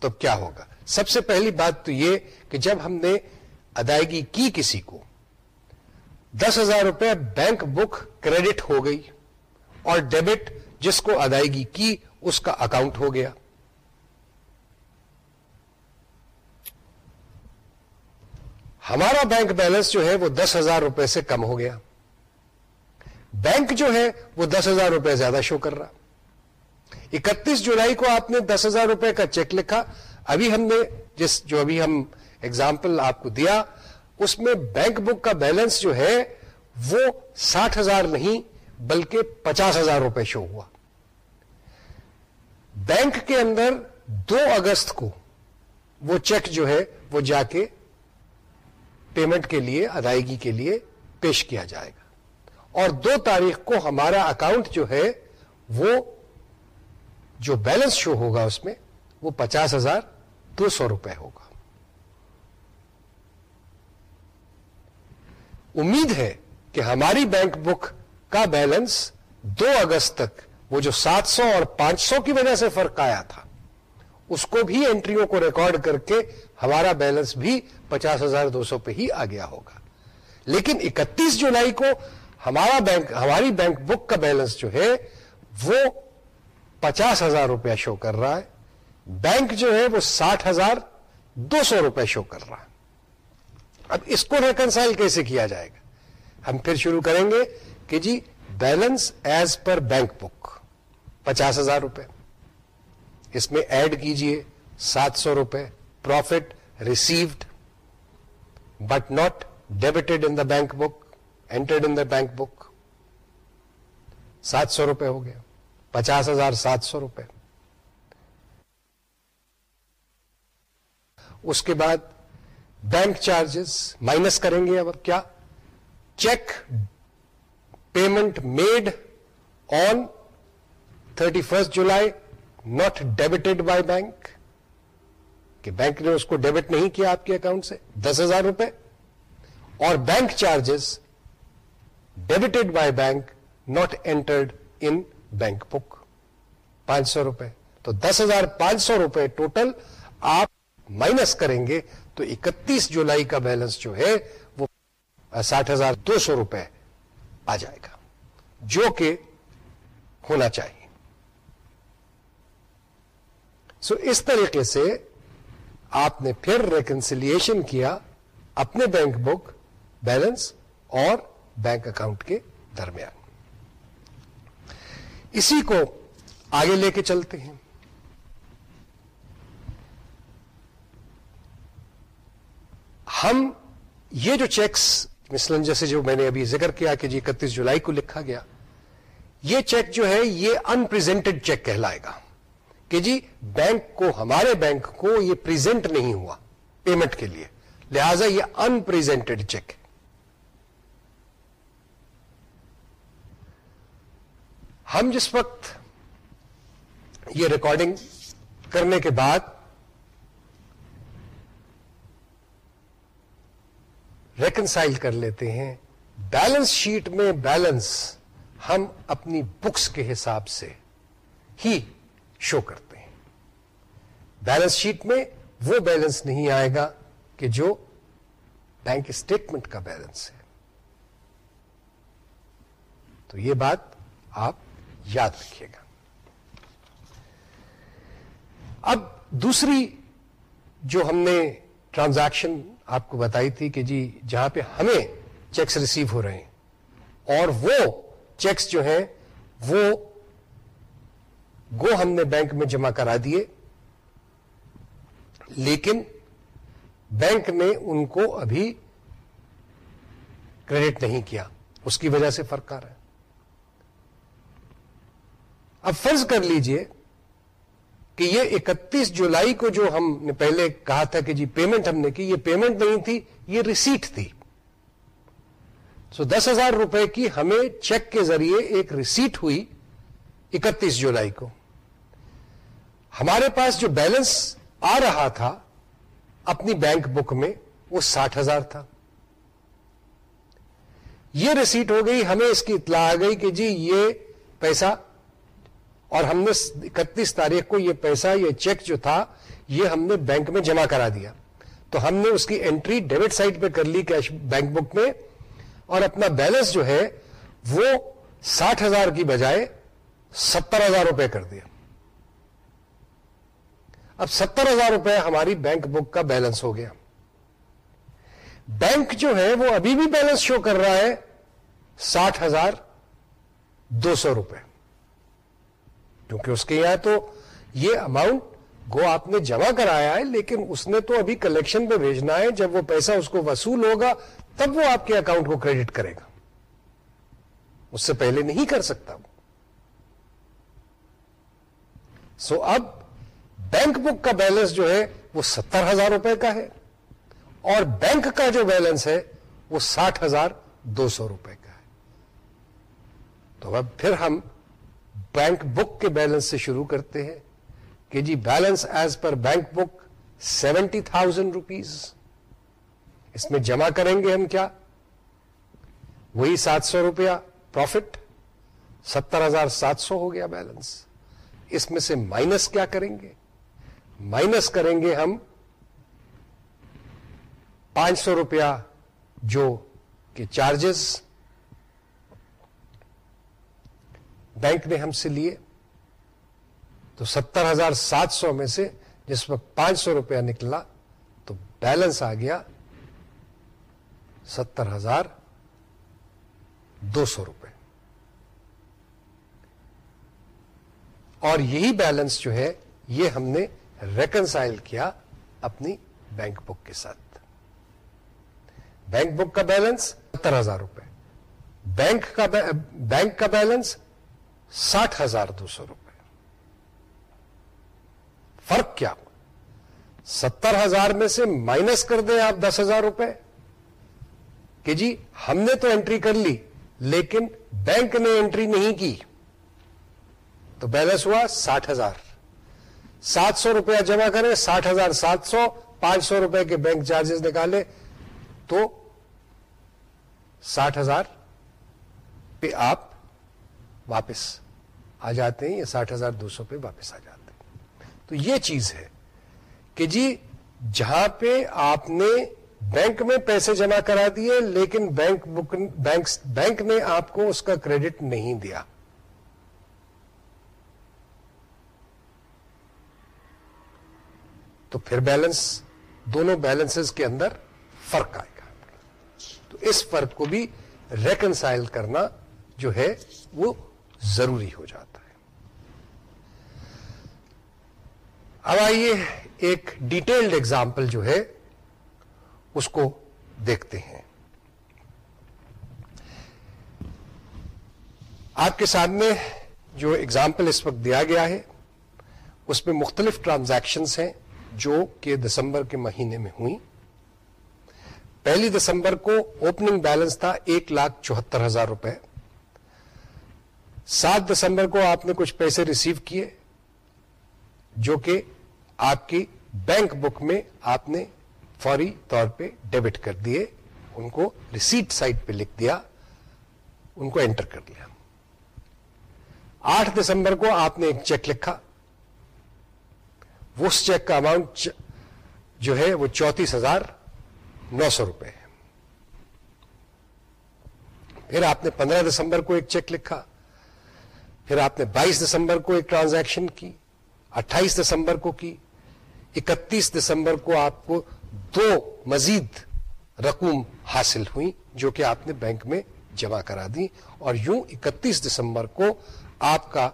تو کیا ہوگا؟ سب سے پہلی بات تو یہ کہ جب ہم نے ادائیگی کی کسی کو، دس ہزار روپے بینک بک کریڈٹ ہو گئی اور ڈیبٹ جس کو ادائیگی کی اس کا اکاؤنٹ ہو گیا۔ ہمارا بینک بیلنس جو ہے وہ دس ہزار روپے سے کم ہو گیا۔ بینک جو ہے وہ دس ہزار روپے زیادہ شو کر رہا۔ اکتیس جولائی کو آپ نے دس ہزار روپے کا چیک لکھا۔ ابھی ہم نے جس جو ابھی ہم ایگزامپل آپ کو دیا، اس میں بینک بک کا بیلنس جو ہے وہ ساٹھ ہزار نہیں بلکہ پچاس ہزار روپے شو ہوا۔ بینک کے اندر دو اگست کو وہ چیک جو ہے وہ جا کے پیمنٹ کے لیے، ادائیگی کے لیے پیش کیا جائے گا۔ اور دو تاریخ کو ہمارا اکاؤنٹ جو ہے وہ جو بیلنس شو ہوگا اس میں وہ پچاس ہزار دو سو روپے ہوگا۔ امید ہے کہ ہماری بینک بک کا بیلنس دو اگست تک وہ جو سات سو اور پانچ سو کی وجہ سے فرق آیا تھا، اس کو بھی انٹریوں کو ریکارڈ کر کے ہمارا بیلنس بھی پچاس ہزار دو سو پہ ہی آ گیا ہوگا۔ لیکن اکتیس جولائی کو ہمارا بینک، ہماری بینک بک کا بیلنس جو ہے، وہ پچاس ہزار روپیہ شو کر رہا ہے۔ بینک جو ہے، وہ ساٹھ ہزار دو سو روپے شو کر رہا ہے۔ اب اس کو ریکنسائل کیسے کیا جائے گا؟ ہم پھر شروع کریں گے کہ جی balance as per bank book, پچاس ہزار روپے۔ اس میں ایڈ کیجیے، سات سو روپے۔ Profit received, but not debited in the bank book. Entered in the bank book سات سو روپے ہو گیا پچاس ہزار سات سو روپے. اس کے بعد بینک چارجز مائنس کریں گے اب کیا? Cheque payment made on thirty first July not debited by bank کہ بینک نے اس کو ڈیبٹ نہیں کیا آپ کے اکاؤنٹ سے. دس ہزار روپے. اور bank charges debited by bank not entered in bank book پانچ سو روپے. تو دس ہزار پانچ سو روپے ٹوٹل آپ مائنس کریں گے تو اکتیس جولائی کا بیلنس جو ہے وہ ساٹھ ہزار دو سو روپے آ جائے گا، جو کہ ہونا چاہیے۔ سو اس طریقے سے آپ نے پھر ریکنسیلیشن کیا اپنے بینک بک بیلنس اور بینک اکاؤنٹ کے درمیان۔ اسی کو آگے لے کے چلتے ہیں۔ ہم یہ جو چیکس، مثلاً جیسے جو میں نے ابھی ذکر کیا کہ جی اکتیس جولائی کو لکھا گیا، یہ چیک جو ہے، یہ انپریزنٹڈ چیک کہلائے گا۔ کہ جی بینک کو، ہمارے بینک کو یہ پریزنٹ نہیں ہوا پیمنٹ کے لیے۔ لہذا یہ انپریزنٹڈ چیک ہے ہم جس وقت یہ ریکارڈنگ کرنے کے بعد ریکنسائل کر لیتے ہیں بیلنس شیٹ میں بیلنس ہم اپنی بکس کے حساب سے ہی شو کرتے ہیں۔ بیلنس شیٹ میں وہ بیلنس نہیں آئے گا کہ جو بینک اسٹیٹمنٹ کا بیلنس ہے۔ تو یہ بات آپ یاد رکھیے گا۔ اب دوسری جو ہم نے ٹرانزیکشن آپ کو بتائی تھی کہ جی جہاں پہ ہمیں چیکس ریسیو ہو رہے ہیں اور وہ چیکس جو ہیں وہ گو ہم نے بینک میں جمع کرا دیے، لیکن بینک نے ان کو ابھی کریڈٹ نہیں کیا۔ اس کی وجہ سے فرق آ رہا ہے۔ اب فرض کر لیجیے کہ یہ اکتیس جولائی کو جو ہم نے پہلے کہا تھا کہ جی پیمنٹ ہم نے کی، یہ پیمنٹ نہیں تھی، یہ ریسیٹ تھی۔ سو دس ہزار روپے کی ہمیں چیک کے ذریعے ایک ریسیٹ ہوئی اکتیس جولائی کو۔ ہمارے پاس جو بیلنس آ رہا تھا اپنی بینک بک میں، وہ ساٹھ ہزار تھا۔ یہ ریسیٹ ہو گئی، ہمیں اس کی اطلاع آ گئی کہ جی یہ پیسہ اور ہم نے اکتیس تاریخ کو یہ پیسہ، یہ چیک جو تھا، یہ ہم نے بینک میں جمع کرا دیا۔ تو ہم نے اس کی انٹری ڈیبٹ سائٹ پہ کر لی کیش بینک بک میں۔ اور اپنا بیلنس جو ہے، وہ ساٹھ ہزار کی بجائے ستر ہزار روپے کر دیا۔ اب ستر ہزار روپے ہماری بینک بک کا بیلنس ہو گیا۔ بینک جو ہے، وہ ابھی بھی بیلنس شو کر رہا ہے ساٹھ ہزار دو سو روپے۔ کیونکہ اس کے یہاں تو یہ اماؤنٹ گو آپ نے جمع کرایا ہے، لیکن اس نے تو ابھی کلیکشن پہ بھیجنا ہے، جب وہ پیسہ اس کو وصول ہوگا، تب وہ آپ کے اکاؤنٹ کو کریڈٹ کرے گا۔ اس سے پہلے نہیں کر سکتا وہ۔ سو اب بینک بک کا بیلنس جو ہے، وہ ستر ہزار روپے کا ہے۔ اور بینک کا جو بیلنس ہے، وہ ساٹھ ہزار دو سو روپے کا ہے۔ تو اب پھر ہم بینک بک کے بیلنس سے شروع کرتے ہیں کہ جی balance as per bank book seventy thousand rupees. اس میں جمع کریں گے ہم کیا؟ وہی سات سو روپیہ پروفٹ، ستر ہزار سات سو ہو گیا بیلنس۔ اس میں سے مائنس کیا کریں گے؟ مائنس کریں گے ہم پانچ سو روپیہ جو کہ چارجز بینک نے ہم سے لیے تو ستر ہزار سات سو میں سے جس وقت پانچ سو روپیہ نکلا تو بیلنس آ گیا ستر ہزار دو سو روپے۔ اور یہی بیلنس جو ہے، یہ ہم نے ریکنسائل کیا اپنی بینک بک کے ساتھ۔ بینک بک کا بیلنس ستر ہزار روپے۔ بینک کا بینک کا بیلنس ساٹھ ہزار دو سو روپے۔ فرق کیا ستر ہزار میں سے مائنس کر دیں آپ دس ہزار روپے۔ کہ جی ہم نے تو انٹری کر لی، لیکن بینک نے انٹری نہیں کی۔ تو بیلنس ہوا ساٹھ ہزار۔ سات سو روپیہ جمع کریں، ساٹھ ہزار سات سو، پانچ سو روپئے کے بینک چارجز نکالے تو ساٹھ ہزار پہ آپ واپس آ جاتے ہیں یا ساٹھ ہزار دو سو پہ واپس آ جاتے ہیں۔ تو یہ چیز ہے کہ جی جہاں پہ آپ نے بینک میں پیسے جمع کرا دیے، لیکن بینک بک بینک بینک نے آپ کو اس کا کریڈٹ نہیں دیا۔ تو پھر بیلنس، دونوں بیلنس کے اندر فرق آئے گا۔ تو اس فرق کو بھی ریکنسائل کرنا جو ہے، وہ ضروری ہو جاتا ہے۔ اب آئیے ایک ڈیٹیلڈ ایگزامپل جو ہے، اس کو دیکھتے ہیں۔ آپ کے سامنے جو ایگزامپل اس وقت دیا گیا ہے، اس میں مختلف ٹرانزیکشنس ہیں جو کہ دسمبر کے مہینے میں ہوئی پہلی دسمبر کو اوپننگ بیلنس تھا ایک لاکھ چوہتر ہزار روپے۔ سات دسمبر کو آپ نے کچھ پیسے ریسیو کیے جو کہ آپ کی بینک بک میں آپ نے فوری طور پہ ڈیبٹ کر دیے، ان کو ریسیٹ سائٹ پہ لکھ دیا، ان کو انٹر کر لیا آٹھ دسمبر کو آپ نے ایک چیک لکھا۔ اس چیک کا اماؤنٹ جو ہے وہ چونتیس ہزار نو سو روپے ہے۔ پھر آپ نے پندرہ دسمبر کو ایک چیک لکھا۔ پھر آپ نے بائیس دسمبر کو ایک ٹرانزیکشن کی، اٹھائیس دسمبر کو کی، اکتیس دسمبر کو آپ کو دو مزید رقم حاصل ہوئی جو کہ آپ نے بینک میں جمع کرا دی۔ اور یوں اکتیس دسمبر کو آپ کا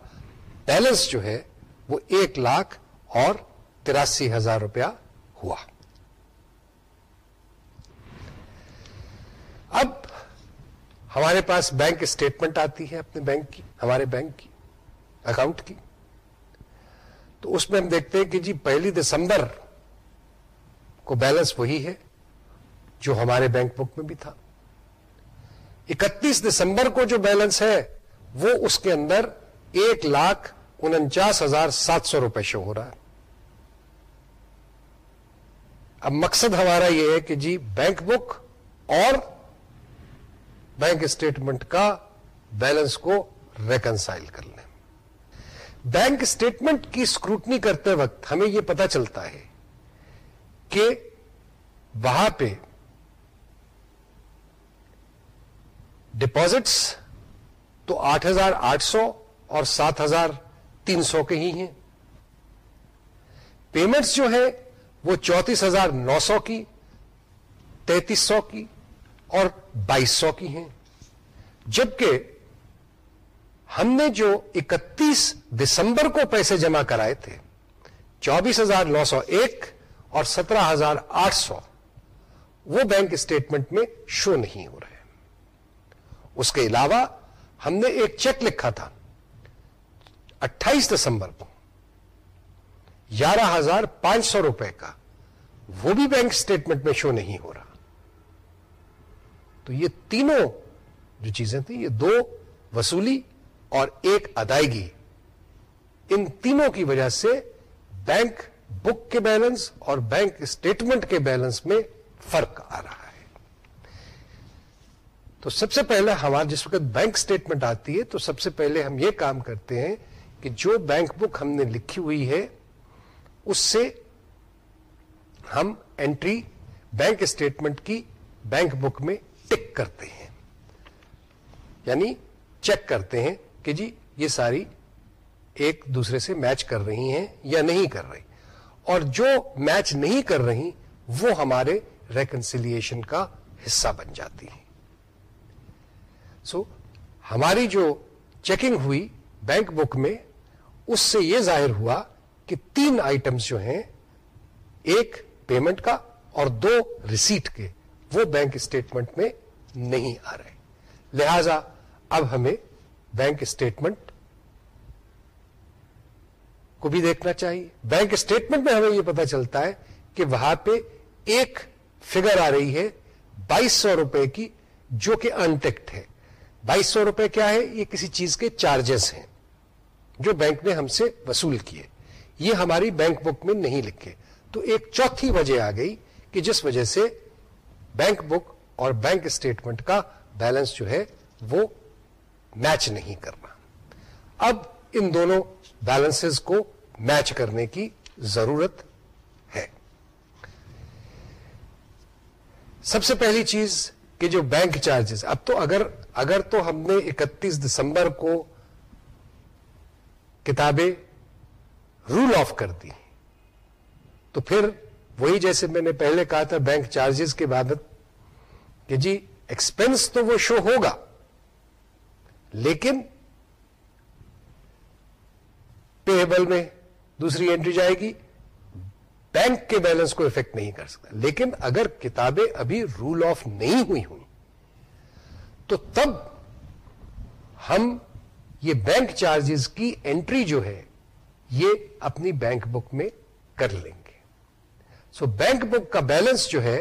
بیلنس جو ہے وہ ایک لاکھ اور تراسی ہزار روپیہ ہوا اب ہمارے پاس بینک اسٹیٹمنٹ آتی ہے اپنے بینک کی، ہمارے بینک کی، اکاؤنٹ کی۔ تو اس میں ہم دیکھتے ہیں کہ جی پہلی دسمبر کو بیلنس وہی ہے جو ہمارے بینک بک میں بھی تھا۔ اکتیس دسمبر کو جو بیلنس ہے، وہ اس کے اندر ایک لاکھ انچاس ہزار سات سو روپے شو ہو رہا ہے۔ اب مقصد ہمارا یہ ہے کہ جی بینک بک اور بینک اسٹیٹمنٹ کا بیلنس کو ریکنسائل کر لیں۔ بینک اسٹیٹمنٹ کی اسکروٹنی کرتے وقت ہمیں یہ پتا چلتا ہے کہ وہاں پہ ڈپازٹس تو آٹھ ہزار آٹھ سو اور سات ہزار تین سو کے ہی ہیں۔ پیمنٹس جو ہے وہ چونتیس ہزار نو سو کی، تینتیس سو کی اور بائیس سو کی ہیں۔ جبکہ ہم نے جو اکتیس دسمبر کو پیسے جمع کرائے تھے، چوبیس ہزار نو سو ایک اور سترہ ہزار آٹھ سو، وہ بینک اسٹیٹمنٹ میں شو نہیں ہو رہے۔ اس کے علاوہ ہم نے ایک چیک لکھا تھا، اٹھائیس دسمبر کو، گیارہ ہزار پانچ سو روپے کا، وہ بھی بینک اسٹیٹمنٹ میں شو نہیں ہو رہا۔ تو یہ تینوں جو چیزیں تھیں، یہ دو وصولی اور ایک ادائیگی، ان تینوں کی وجہ سے بینک بک کے بیلنس اور بینک اسٹیٹمنٹ کے بیلنس میں فرق آ رہا ہے۔ تو سب سے پہلے ہمارا جس وقت بینک اسٹیٹمنٹ آتی ہے، تو سب سے پہلے ہم یہ کام کرتے ہیں کہ جو بینک بک ہم نے لکھی ہوئی ہے، اس سے ہم انٹری بینک اسٹیٹمنٹ کی بینک بک میں ٹک کرتے ہیں۔ یعنی چیک کرتے ہیں کہ جی یہ ساری ایک دوسرے سے میچ کر رہی ہیں یا نہیں کر رہی۔ اور جو میچ نہیں کر رہی وہ ہمارے ریکنسیلیشن کا حصہ بن جاتی ہیں سو so, ہماری جو چیکنگ ہوئی بینک بک میں اس سے یہ ظاہر ہوا کہ تین آئٹمس جو ہیں ایک پیمنٹ کا اور دو ریسیٹ کے۔ وہ بینک اسٹیٹمنٹ میں نہیں آ رہے۔ لہذا اب ہمیں بینک اسٹیٹمنٹ کو بھی دیکھنا چاہیے۔ بینک اسٹیٹمنٹ میں ہمیں یہ پتا چلتا ہے کہ وہاں پہ ایک فگر آ رہی ہے بائیس سو روپے کی، جو کہ انٹیکٹ ہے۔ بائیس سو روپے کیا ہے؟ یہ کسی چیز کے چارجز ہیں جو بینک نے ہم سے وصول کیے۔ یہ ہماری بینک بک میں نہیں لکھے۔ تو ایک چوتھی وجہ آ گئی کہ جس وجہ سے بینک بک اور بینک اسٹیٹمنٹ کا بیلنس جو ہے وہ میچ نہیں کرنا۔ اب ان دونوں بیلنس کو میچ کرنے کی ضرورت ہے۔ سب سے پہلی چیز کہ جو بینک چارجز، اب تو اگر اگر تو ہم نے اکتیس دسمبر کو کتابیں رول آف کر دی، تو پھر وہی جیسے میں نے پہلے کہا تھا بینک چارجز کے بابت کہ جی ایکسپینس تو وہ شو ہوگا، لیکن پیبل میں دوسری انٹری جائے گی بینک کے بیلنس کو افیکٹ نہیں کر سکتا۔ لیکن اگر کتابیں ابھی رول آف نہیں ہوئی ہوئی تو تب ہم یہ بینک چارجز کی انٹری جو ہے، یہ اپنی بینک بک میں کر لیں گے۔ سو بینک بک کا بیلنس جو ہے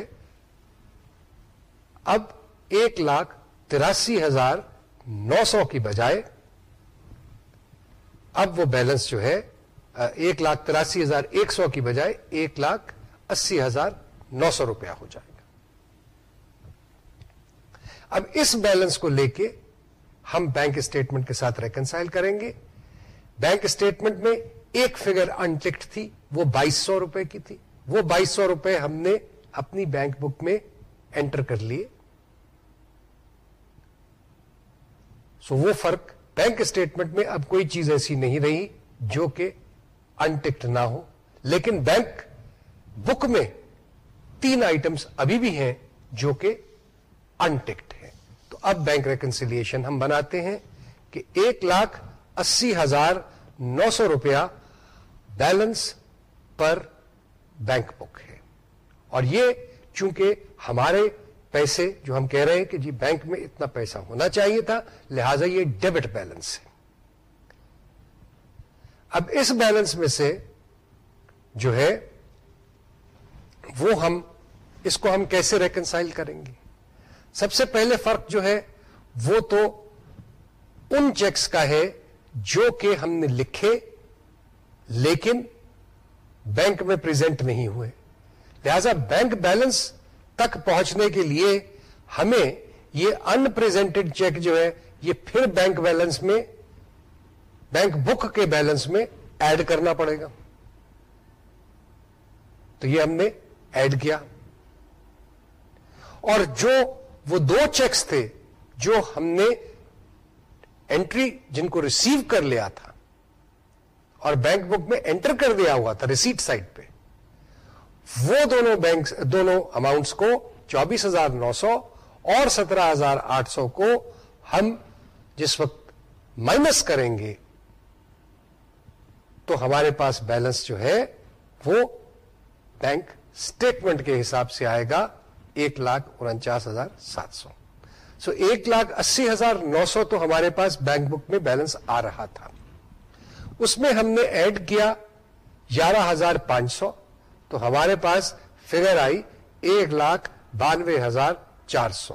اب ایک لاکھ تراسی ہزار نو سو کی بجائے اب وہ بیلنس جو ہے ایک لاکھ تراسی ہزار ایک سو کی بجائے ایک لاکھ اسی ہزار نو سو روپیہ ہو جائے گا اب اس بیلنس کو لے کے ہم بینک اسٹیٹمنٹ کے ساتھ ریکنسائل کریں گے بینک اسٹیٹمنٹ میں ایک فگر انٹکٹ تھی وہ بائیس سو روپے کی تھی وہ بائیس سو روپے ہم نے اپنی بینک بک میں انٹر کر لیے۔ سو وہ فرق بینک اسٹیٹمنٹ میں اب کوئی چیز ایسی نہیں رہی جو کہ انٹکٹ نہ ہو۔ لیکن بینک بک میں تین آئٹمس ابھی بھی ہیں جو کہ انٹکٹ ہیں۔ تو اب بینک ریکنسیلیشن ہم بناتے ہیں کہ ایک لاکھ اسی ہزار نو سو روپیہ بیلنس پر بینک بک ہے۔ اور یہ چونکہ ہمارے پیسے جو ہم کہہ رہے ہیں کہ جی بینک میں اتنا پیسہ ہونا چاہیے تھا، لہذا یہ ڈیبٹ بیلنس ہے۔ اب اس بیلنس میں سے جو ہے، وہ ہم، اس کو ہم کیسے ریکنسائل کریں گے؟ سب سے پہلے فرق جو ہے، وہ تو ان چیکس کا ہے جو کہ ہم نے لکھے، لیکن بینک میں پریزنٹ نہیں ہوئے۔ لہذا بینک بیلنس تک پہنچنے کے لیے ہمیں یہ انپریزنٹڈ چیک جو ہے، یہ پھر بینک بیلنس میں، بینک بک کے بیلنس میں ایڈ کرنا پڑے گا۔ تو یہ ہم نے ایڈ کیا۔ اور جو وہ دو چیکس تھے، جو ہم نے انٹری جن کو ریسیو کر لیا تھا اور بینک بک میں انٹر کر دیا ہوا تھا ریسیٹ سائٹ پہ۔ وہ دونوں بینک دونوں اماؤنٹس کو چوبیس ہزار نو سو اور سترہ ہزار آٹھ سو کو ہم جس وقت مائنس کریں گے، تو ہمارے پاس بیلنس جو ہے، وہ بینک اسٹیٹمنٹ کے حساب سے آئے گا ایک لاکھ انچاس ہزار سات سو۔ سو ایک لاکھ اسی ہزار نو سو تو ہمارے پاس بینک بک میں بیلنس آ رہا تھا۔ اس میں ہم نے ایڈ کیا گیارہ ہزار پانچ سو، تو ہمارے پاس فگر آئی ایک لاکھ بانوے ہزار چار سو۔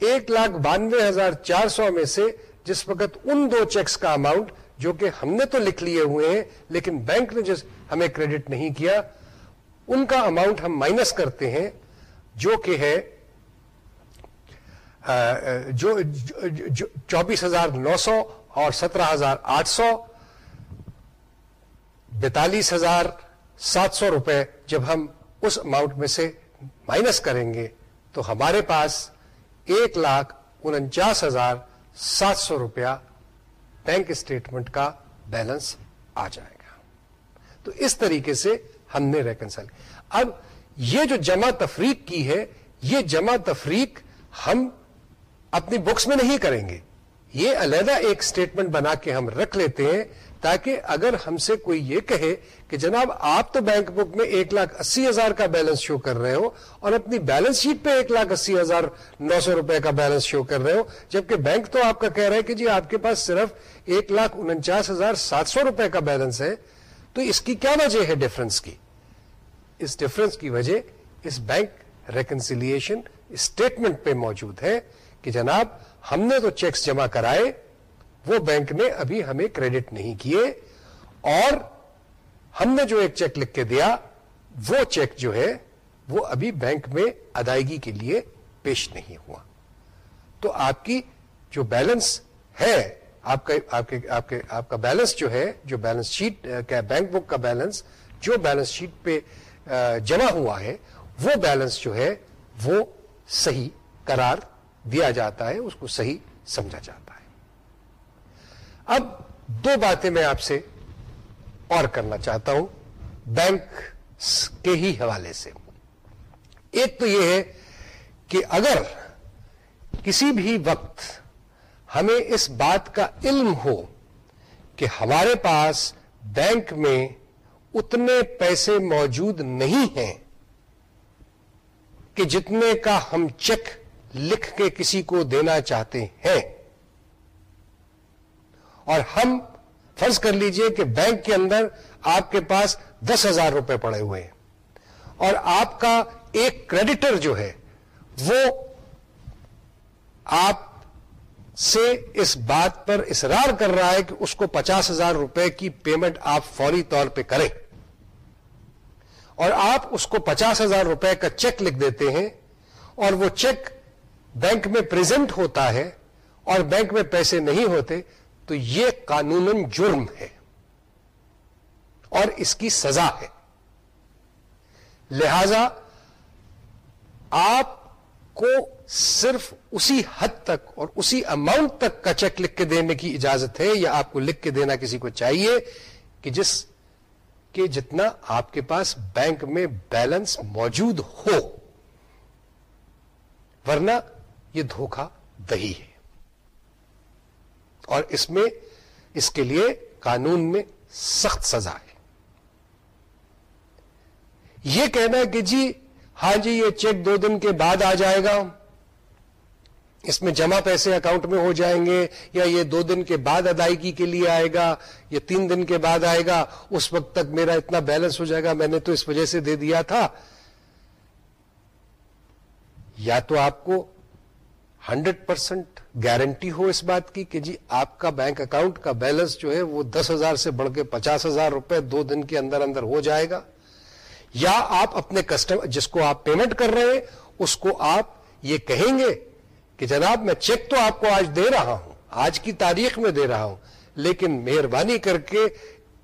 ایک لاکھ بانوے ہزار چار سو میں سے جس وقت ان دو چیکس کا اماؤنٹ جو کہ ہم نے تو لکھ لیے ہوئے ہیں، لیکن بینک نے جس ہمیں کریڈٹ نہیں کیا، ان کا اماؤنٹ ہم مائنس کرتے ہیں، جو کہ ہے جو، چوبیس ہزار نو سو اور سترہ ہزار آٹھ سو۔ بیتالیس ہزار سات سو روپے جب ہم اس اماؤنٹ میں سے مائنس کریں گے، تو ہمارے پاس ایک لاکھ انچاس ہزار سات سو روپیہ بینک اسٹیٹمنٹ کا بیلنس آ جائے گا۔ تو اس طریقے سے ہم نے ریکنسل اب یہ جو جمع تفریق کی ہے، یہ جمع تفریق ہم اپنی بکس میں نہیں کریں گے۔ یہ علیحدہ ایک اسٹیٹمنٹ بنا کے ہم رکھ لیتے ہیں تاکہ اگر ہم سے کوئی یہ کہے کہ جناب آپ تو بینک بک میں ایک لاکھ اسی ہزار کا بیلنس شو کر رہے ہو اور اپنی بیلنس شیٹ پہ ایک لاکھ اسی ہزار نو سو روپے کا بیلنس شو کر رہے ہو، جبکہ بینک تو آپ کا کہہ رہا ہے کہ جی آپ کے پاس صرف ایک لاکھ انچاس ہزار سات سو روپے کا بیلنس ہے، تو اس کی کیا وجہ ہے ڈفرنس کی؟ اس ڈفرنس کی وجہ اس بینک ریکنسیلیشن اسٹیٹمنٹ پہ موجود ہے کہ جناب ہم نے تو چیکس جمع کرائے وہ بینک نے ابھی ہمیں کریڈٹ نہیں کیے اور ہم نے جو ایک چیک لکھ کے دیا، وہ چیک جو ہے، وہ ابھی بینک میں ادائیگی کے لیے پیش نہیں ہوا۔ تو آپ کی جو بیلنس ہے، آپ کا آپ کے آپ کے، آپ کا بیلنس جو ہے، جو بیلنس شیٹ بینک بک کا بیلنس، جو بیلنس شیٹ پہ جمع ہوا ہے، وہ بیلنس جو ہے، وہ صحیح قرار دیا جاتا ہے، اس کو صحیح سمجھا جاتا ہے۔ اب دو باتیں میں آپ سے اور کرنا چاہتا ہوں، بینک کے ہی حوالے سے۔ ایک تو یہ ہے کہ اگر کسی بھی وقت ہمیں اس بات کا علم ہو کہ ہمارے پاس بینک میں اتنے پیسے موجود نہیں ہیں کہ جتنے کا ہم چیک لکھ کے کسی کو دینا چاہتے ہیں اور ہم فرض کر لیجیے کہ بینک کے اندر آپ کے پاس دس ہزار روپے پڑے ہوئے ہیں۔ اور آپ کا ایک کریڈیٹر جو ہے، وہ آپ سے اس بات پر اصرار کر رہا ہے کہ اس کو پچاس ہزار روپے کی پیمنٹ آپ فوری طور پہ کریں۔ اور آپ اس کو پچاس ہزار روپے کا چیک لکھ دیتے ہیں اور وہ چیک بینک میں پریزنٹ ہوتا ہے اور بینک میں پیسے نہیں ہوتے تو یہ قانون جرم ہے اور اس کی سزا ہے۔ لہذا آپ کو صرف اسی حد تک اور اسی اماؤنٹ تک کا چیک لکھ کے دینے کی اجازت ہے یا آپ کو لکھ کے دینا کسی کو چاہیے کہ جس کے جتنا آپ کے پاس بینک میں بیلنس موجود ہو۔ ورنہ یہ دھوکہ دہی ہے۔ اور اس میں، اس کے لیے قانون میں سخت سزا ہے۔ یہ کہنا کہ جی ہاں جی یہ چیک دو دن کے بعد آ جائے گا۔ اس میں جمع پیسے اکاؤنٹ میں ہو جائیں گے یا یہ دو دن کے بعد ادائیگی کے لیے آئے گا، یا تین دن کے بعد آئے گا، اس وقت تک میرا اتنا بیلنس ہو جائے گا، میں نے تو اس وجہ سے دے دیا تھا۔ یا تو آپ کو ہنڈریڈ پرسینٹ گارنٹی ہو اس بات کی کہ جی آپ کا بینک اکاؤنٹ کا بیلنس جو ہے وہ دس ہزار سے بڑھ کے پچاس ہزار روپے دو دن کے اندر اندر ہو جائے گا۔ یا آپ اپنے کسٹمر جس کو آپ پیمنٹ کر رہے ہیں، اس کو آپ یہ کہیں گے کہ جناب میں چیک تو آپ کو آج دے رہا ہوں، آج کی تاریخ میں دے رہا ہوں، لیکن مہربانی کر کے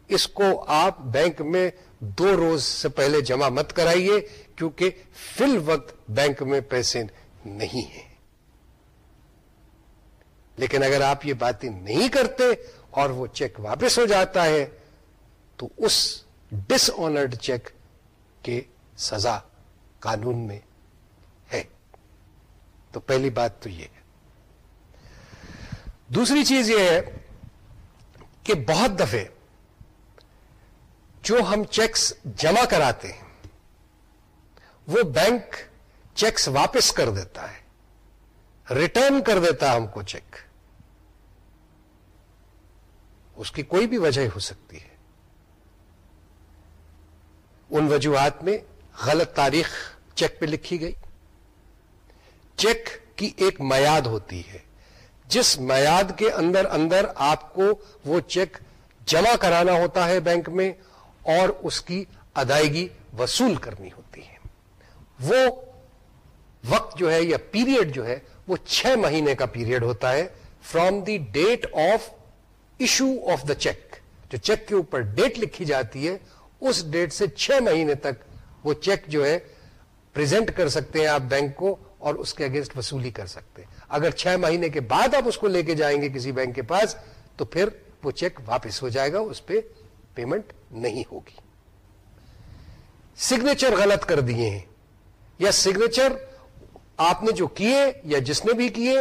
اس کو آپ بینک میں دو روز سے پہلے جمع مت کرائیے، کیونکہ فل وقت بینک میں پیسے نہیں ہیں۔ لیکن اگر آپ یہ باتیں نہیں کرتے اور وہ چیک واپس ہو جاتا ہے، تو اس ڈس آنرڈ چیک کے سزا قانون میں ہے۔ تو پہلی بات تو یہ ہے۔ دوسری چیز یہ ہے کہ بہت دفعے جو ہم چیکس جمع کراتے ہیں، وہ بینک چیکس واپس کر دیتا ہے۔ ریٹرن کر دیتا ہے ہم کو چیک۔ اس کی کوئی بھی وجہ ہو سکتی ہے۔ ان وجوہات میں غلط تاریخ چیک پہ لکھی گئی۔ چیک کی ایک میاد ہوتی ہے۔ جس میاد کے اندر اندر آپ کو وہ چیک جمع کرانا ہوتا ہے بینک میں اور اس کی ادائیگی وصول کرنی ہوتی ہے۔ وہ وقت جو ہے یا پیریڈ جو ہے وہ چھ مہینے کا پیریڈ ہوتا ہے۔ From the date of issue of the cheque جو چیک کے اوپر ڈیٹ لکھی جاتی ہے، اس ڈیٹ سے چھ مہینے تک وہ چیک جو ہے پریزنٹ کر سکتے ہیں آپ بینک کو اور اس کے اگینسٹ وصولی کر سکتے ہیں۔ اگر چھ مہینے کے بعد آپ اس کو لے کے جائیں گے کسی بینک کے پاس، تو پھر وہ چیک واپس ہو جائے گا، اس پہ پیمنٹ نہیں ہوگی۔ سگنیچر غلط کر دیے ہیں۔ یا سگنیچر آپ نے جو کیے یا جس نے بھی کیے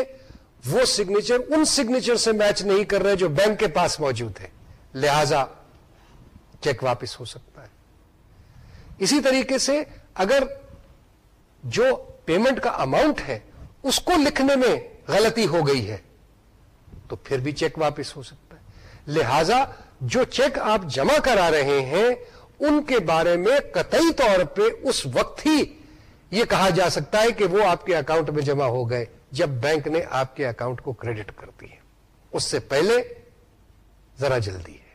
وہ سگنیچر ان سگنیچر سے میچ نہیں کر رہے جو بینک کے پاس موجود ہے لہذا چیک واپس ہو سکتا ہے۔ اسی طریقے سے اگر جو پیمنٹ کا اماؤنٹ ہے، اس کو لکھنے میں غلطی ہو گئی ہے، تو پھر بھی چیک واپس ہو سکتا ہے۔ لہذا جو چیک آپ جمع کرا رہے ہیں، ان کے بارے میں قطعی طور پہ اس وقت ہی یہ کہا جا سکتا ہے کہ وہ آپ کے اکاؤنٹ میں جمع ہو گئے۔ جب بینک نے آپ کے اکاؤنٹ کو کریڈٹ کر دی ہے۔ اس سے پہلے ذرا جلدی ہے۔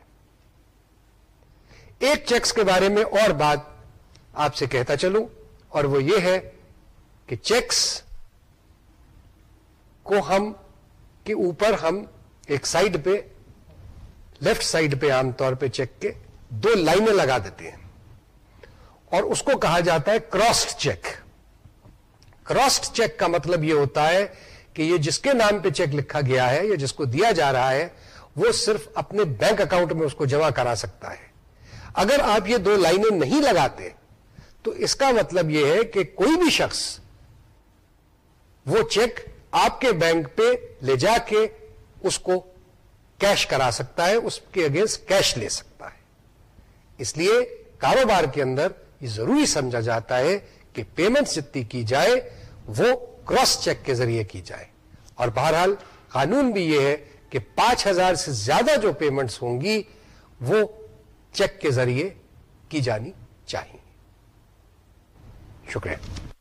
ایک چیکس کے بارے میں اور بات آپ سے کہتا چلوں اور وہ یہ ہے کہ چیکس کو ہم کے اوپر ہم ایک سائڈ پہ، لیفٹ سائڈ پہ عام طور پہ چیک کے دو لائنیں لگا دیتے ہیں۔ اور اس کو کہا جاتا ہے کراسڈ چیک۔ کراسڈ چیک کا مطلب یہ ہوتا ہے کہ یہ جس کے نام پہ چیک لکھا گیا ہے یا جس کو دیا جا رہا ہے، وہ صرف اپنے بینک اکاؤنٹ میں اس کو جمع کرا سکتا ہے۔ اگر آپ یہ دو لائنیں نہیں لگاتے، تو اس کا مطلب یہ ہے کہ کوئی بھی شخص وہ چیک آپ کے بینک پہ لے جا کے اس کو کیش کرا سکتا ہے، اس کے اگینسٹ کیش لے سکتا ہے۔ اس لیے کاروبار کے اندر یہ ضروری سمجھا جاتا ہے کہ پیمنٹ جتنی کی جائے وہ کراس چیک کے ذریعے کی جائے۔ اور بہرحال قانون بھی یہ ہے کہ پانچ ہزار سے زیادہ جو پیمنٹس ہوں گی وہ چیک کے ذریعے کی جانی چاہیے۔ شکریہ۔